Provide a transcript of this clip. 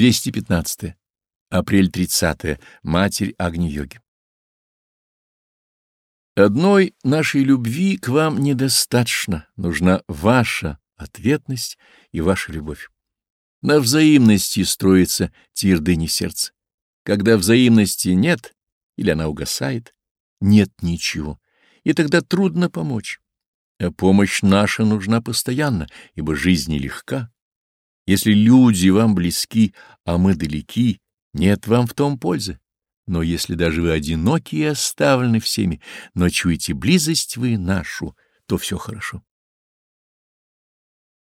215. Апрель 30. -е. Матерь Агни-йоги. Одной нашей любви к вам недостаточно, нужна ваша ответность и ваша любовь. На взаимности строится твердыни сердца. Когда взаимности нет, или она угасает, нет ничего, и тогда трудно помочь. А помощь наша нужна постоянно, ибо жизнь легка. Если люди вам близки, а мы далеки, нет вам в том пользы. Но если даже вы одиноки и оставлены всеми, но чуете близость вы нашу, то все хорошо.